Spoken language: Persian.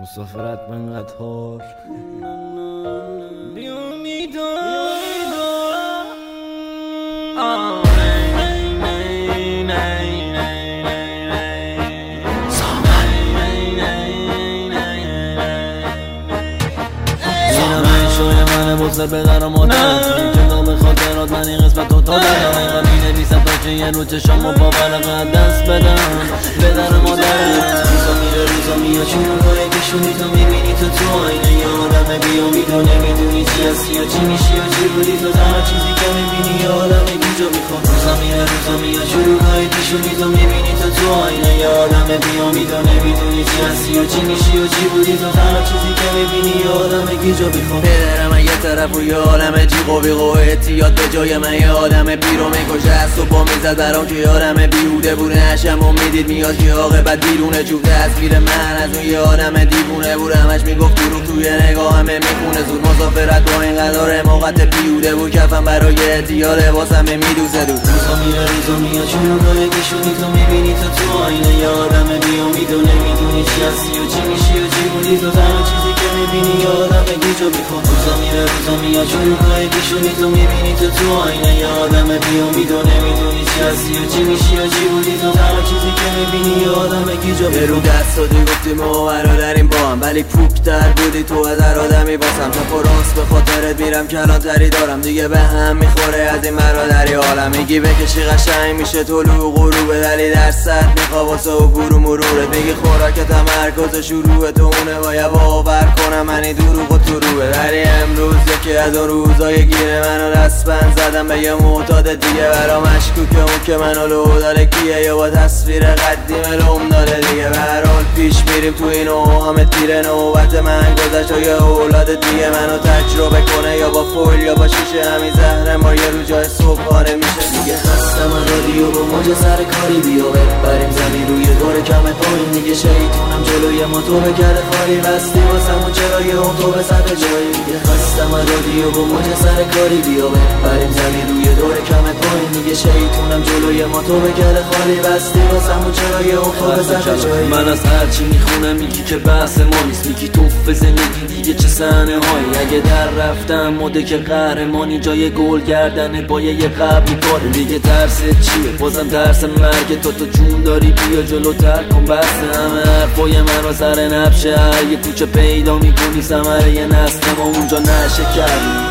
مسافرت من قطار بزر به در مادر. کتاب خاطرات من این قسمت تو تا دارم. می نویسم تا که یه رو چشم و باور دست بدم. به در مادر. روزا میره روزا میاد. شروع کشونی تو می‌بینی تو تو آینه یه آدم بیا میدو نمی‌دونی چی هستی یا چی میشی یا چی بودی؟ تو تنها چیزی که می‌بینی یه آدم جو می‌خوام. روزا میره روزا میاد. شروع کشونی تو می‌بینی تو تو آینه. یه آدم بیا میدو نمی‌دونی چی هستی یا چی میشی یا چی بودی. تو تنها چیزی که می‌بینی یه آدم جو می‌خوام. پدرم یه طرف و یه عالم جیغ و بیغ و اعتیاد به جای من یه آدم بیرو می‌کشه. از صبح می‌زد برام که یادم بیهوده بوده. نشم و می‌دید میاد که بعد بیرونه. جوب تصویر من از اون یه آدم دیوونه بود. همش می‌گفت درو توی نگاه همه می‌خونه. زود مسافرت با این قدار موقت بیوده بود. کفم برای اتیا لباسم میدوزه دو روزا میره روزا میاد. چون کشونی تو می‌بینی تو تو آینه یه آدم بیا می‌دونه می‌دونی چی هستی و چی میشی و چی بودی. تو تنها چیزی که می‌بینی یه آدم گیجو می‌خواد روزا میره روزا میاد چون کشونی تو می‌بینی تو تو آینه یه آدم بیا می‌دونه می‌دونی چی هستی و چی میشی و چی بودی. تو تنها چیزی که می‌بینی یه آدم گیجو رو دست دادی گفتی ما داریم با هم. ولی در بودی تو از آدمی باسم. تا فرانس به خاطرت میرم کلانتری دارم. دیگه به هم می‌خوره از این برادری حالم میگی بکشی قشنگ میشه طلوع غروب دلی در سطح میخوا واسه و برو مرورت میگی خوراک تمرکز شروع تو اونه. باید باور کنم منی دروغ و تو روه ولی امروز یکی از اون روزای گیره منو دست بند زدم به یه معتاد دیگه. برا مشکوک اون که منو لو داره کیه؟ یا با تصویر قدیم لوم داره دیگه. برحال پیش میریم تو این همه تیر نوبت من. گذشت و یه اولاد دیگه منو تجربه کنه. یا با فول یا با شیشه همین زهر ما یه رو جای صبحانه موج سر کاری بیا بریم زمین روی دور کم پایین. دیگه شیطونم جلوی ما تو بکرده خالی بستی. واسم چرا یه اون تو به سر جایی؟ دیگه خستم رادیو با موج سر کاری بیا بریم زمین روی دور کم پایین. دیگه شیطونم جلوی ما تو بکرده خالی بستی. واسم چرا یه اون تو به سر جایی؟ من از هرچی می‌خونم میگی که بحث ما نیست. میگی توف زندگی دیگه چه سنه هایی؟ اگه در رفتم مده که قهرمانی جای گل گردن با یه قبلی کار دیگه ترس چیه؟ بازم ترس مرگ تو تو جون داری بیا جلوتر کن بس همه حرفای من رو سر نبشه. یه کوچه پیدا می‌کنی سمره یه نسل ما اونجا نشه کردی